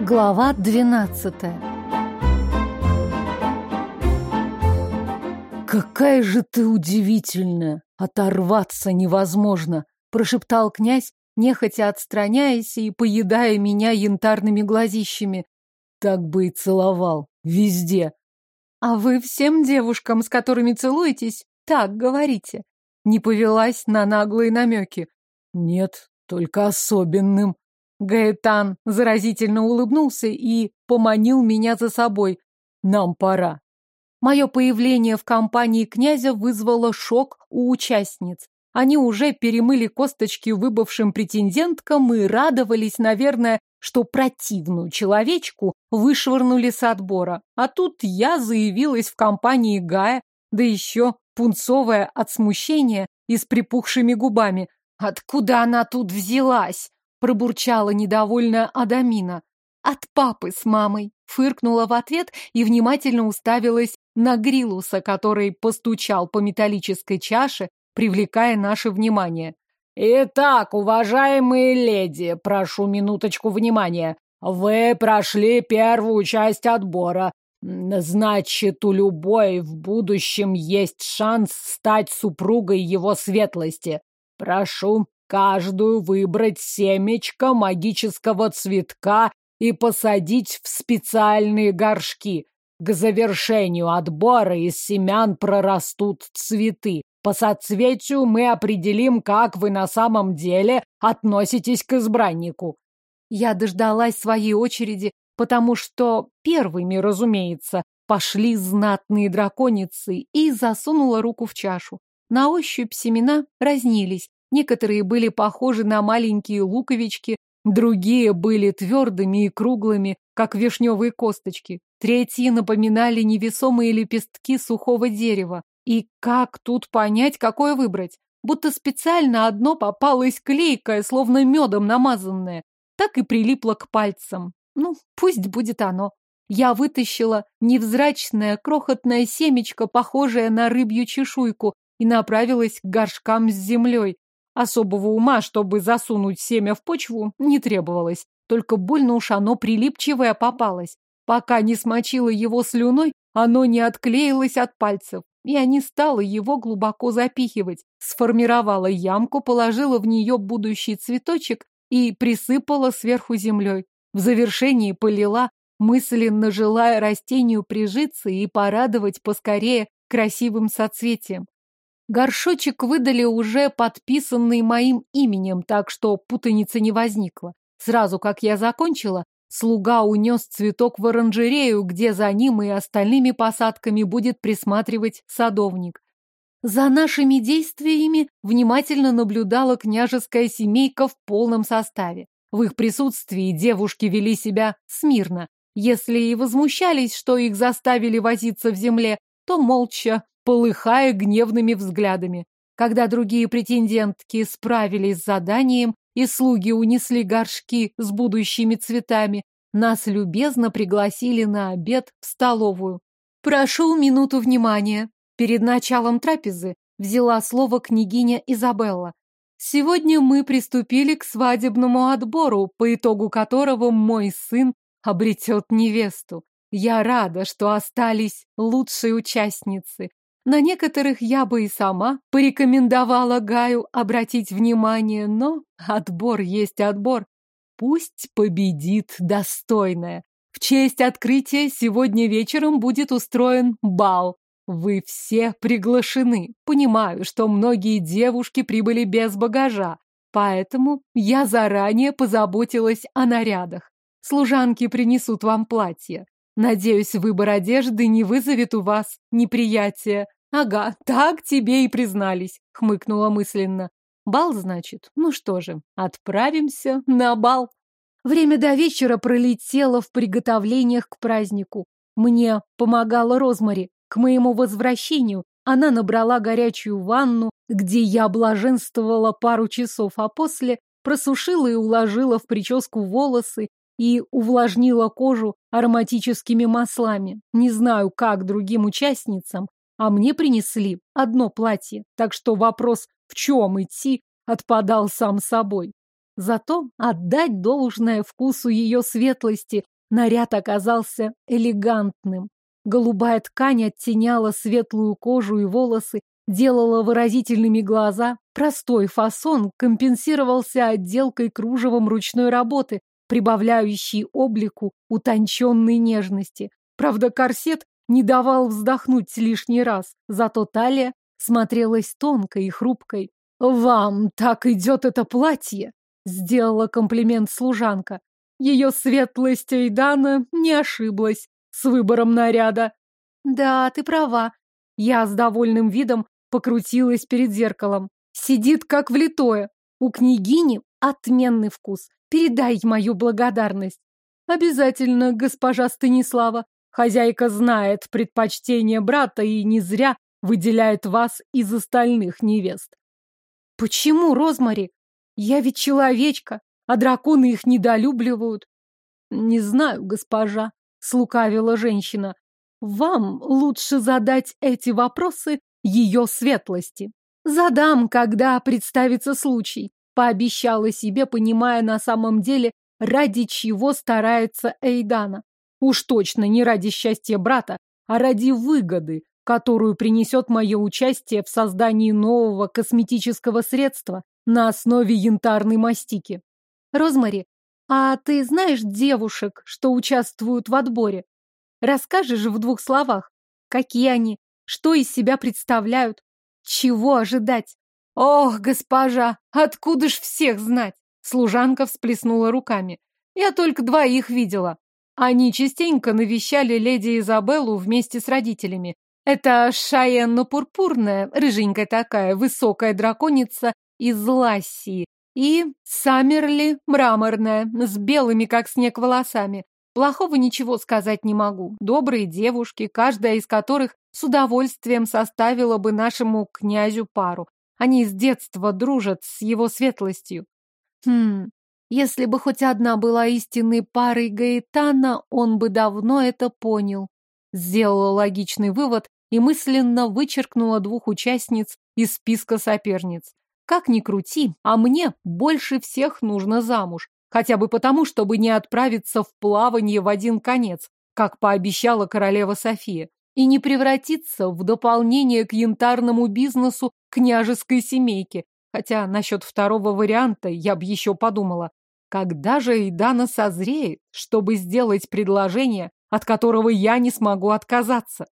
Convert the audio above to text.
Глава двенадцатая «Какая же ты удивительная! Оторваться невозможно!» — прошептал князь, нехотя отстраняясь и поедая меня янтарными глазищами. Так бы и целовал. Везде. «А вы всем девушкам, с которыми целуетесь, так говорите?» Не повелась на наглые намеки. «Нет, только особенным». Гаэтан заразительно улыбнулся и поманил меня за собой. «Нам пора». Мое появление в компании князя вызвало шок у участниц. Они уже перемыли косточки выбывшим претенденткам и радовались, наверное, что противную человечку вышвырнули с отбора. А тут я заявилась в компании Гая, да еще пунцовая от смущения и с припухшими губами. «Откуда она тут взялась?» – пробурчала недовольная Адамина. «От папы с мамой», – фыркнула в ответ и внимательно уставилась на Грилуса, который постучал по металлической чаше, привлекая наше внимание. «Итак, уважаемые леди, прошу минуточку внимания. Вы прошли первую часть отбора. Значит, у любой в будущем есть шанс стать супругой его светлости. Прошу каждую выбрать семечко магического цветка и посадить в специальные горшки. К завершению отбора из семян прорастут цветы. По соцветию мы определим, как вы на самом деле относитесь к избраннику. Я дождалась своей очереди, потому что первыми, разумеется, пошли знатные драконицы и засунула руку в чашу. На ощупь семена разнились. Некоторые были похожи на маленькие луковички, другие были твердыми и круглыми, как вишневые косточки. Третьи напоминали невесомые лепестки сухого дерева. И как тут понять, какое выбрать? Будто специально одно попалось клейкое, словно медом намазанное. Так и прилипло к пальцам. Ну, пусть будет оно. Я вытащила невзрачное крохотное семечко, похожее на рыбью чешуйку, и направилась к горшкам с землей. Особого ума, чтобы засунуть семя в почву, не требовалось. Только больно уж оно прилипчивое попалось. Пока не смочила его слюной, оно не отклеилось от пальцев. Я не стала его глубоко запихивать. Сформировала ямку, положила в нее будущий цветочек и присыпала сверху землей. В завершении полила, мысленно желая растению прижиться и порадовать поскорее красивым соцветием. Горшочек выдали уже подписанный моим именем, так что путаницы не возникло. Сразу как я закончила, Слуга унес цветок в оранжерею, где за ним и остальными посадками будет присматривать садовник. За нашими действиями внимательно наблюдала княжеская семейка в полном составе. В их присутствии девушки вели себя смирно. Если и возмущались, что их заставили возиться в земле, то молча, полыхая гневными взглядами. Когда другие претендентки справились с заданием, и слуги унесли горшки с будущими цветами, нас любезно пригласили на обед в столовую. «Прошу минуту внимания». Перед началом трапезы взяла слово княгиня Изабелла. Сегодня мы приступили к свадебному отбору, по итогу которого мой сын обретет невесту. Я рада, что остались лучшие участницы. На некоторых я бы и сама порекомендовала Гаю обратить внимание, но отбор есть отбор. Пусть победит достойная. В честь открытия сегодня вечером будет устроен бал. Вы все приглашены. Понимаю, что многие девушки прибыли без багажа, поэтому я заранее позаботилась о нарядах. Служанки принесут вам платье. Надеюсь, выбор одежды не вызовет у вас неприятия. Ага, так тебе и признались, хмыкнула мысленно. Бал, значит? Ну что же, отправимся на бал. Время до вечера пролетело в приготовлениях к празднику. Мне помогала Розмари. К моему возвращению она набрала горячую ванну, где я блаженствовала пару часов, а после просушила и уложила в прическу волосы и увлажнила кожу ароматическими маслами. Не знаю, как другим участницам, а мне принесли одно платье, так что вопрос, в чем идти, отпадал сам собой. Зато отдать должное вкусу ее светлости наряд оказался элегантным. Голубая ткань оттеняла светлую кожу и волосы, делала выразительными глаза. Простой фасон компенсировался отделкой кружевом ручной работы, прибавляющей облику утонченной нежности. Правда, корсет не давал вздохнуть лишний раз, зато талия смотрелась тонкой и хрупкой. «Вам так идет это платье!» — сделала комплимент служанка. Ее светлость Эйдана не ошиблась с выбором наряда. «Да, ты права». Я с довольным видом покрутилась перед зеркалом. Сидит как влитое. У княгини отменный вкус. Передай мою благодарность. Обязательно, госпожа Станислава. Хозяйка знает предпочтение брата и не зря выделяет вас из остальных невест. Почему, Розмари? Я ведь человечка, а драконы их недолюбливают. Не знаю, госпожа, слукавила женщина. Вам лучше задать эти вопросы ее светлости. Задам, когда представится случай, пообещала себе, понимая на самом деле, ради чего старается Эйдана. Уж точно не ради счастья брата, а ради выгоды, которую принесет мое участие в создании нового косметического средства на основе янтарной мастики. Розмари, а ты знаешь девушек, что участвуют в отборе? Расскажешь в двух словах, какие они, что из себя представляют, чего ожидать? Ох, госпожа, откуда ж всех знать? Служанка всплеснула руками. Я только двоих видела. Они частенько навещали леди Изабеллу вместе с родителями. Это Шаенна Пурпурная, рыженькая такая, высокая драконица из Лассии, и Саммерли Мраморная, с белыми, как снег, волосами. Плохого ничего сказать не могу. Добрые девушки, каждая из которых с удовольствием составила бы нашему князю пару. Они с детства дружат с его светлостью. Хм, если бы хоть одна была истинной парой Гаэтана, он бы давно это понял. Сделала логичный вывод и мысленно вычеркнула двух участниц из списка соперниц. Как ни крути, а мне больше всех нужно замуж. Хотя бы потому, чтобы не отправиться в плавание в один конец, как пообещала королева София, и не превратиться в дополнение к янтарному бизнесу княжеской семейки. Хотя насчет второго варианта я бы еще подумала. Когда же Идана созреет, чтобы сделать предложение, от которого я не смогу отказаться?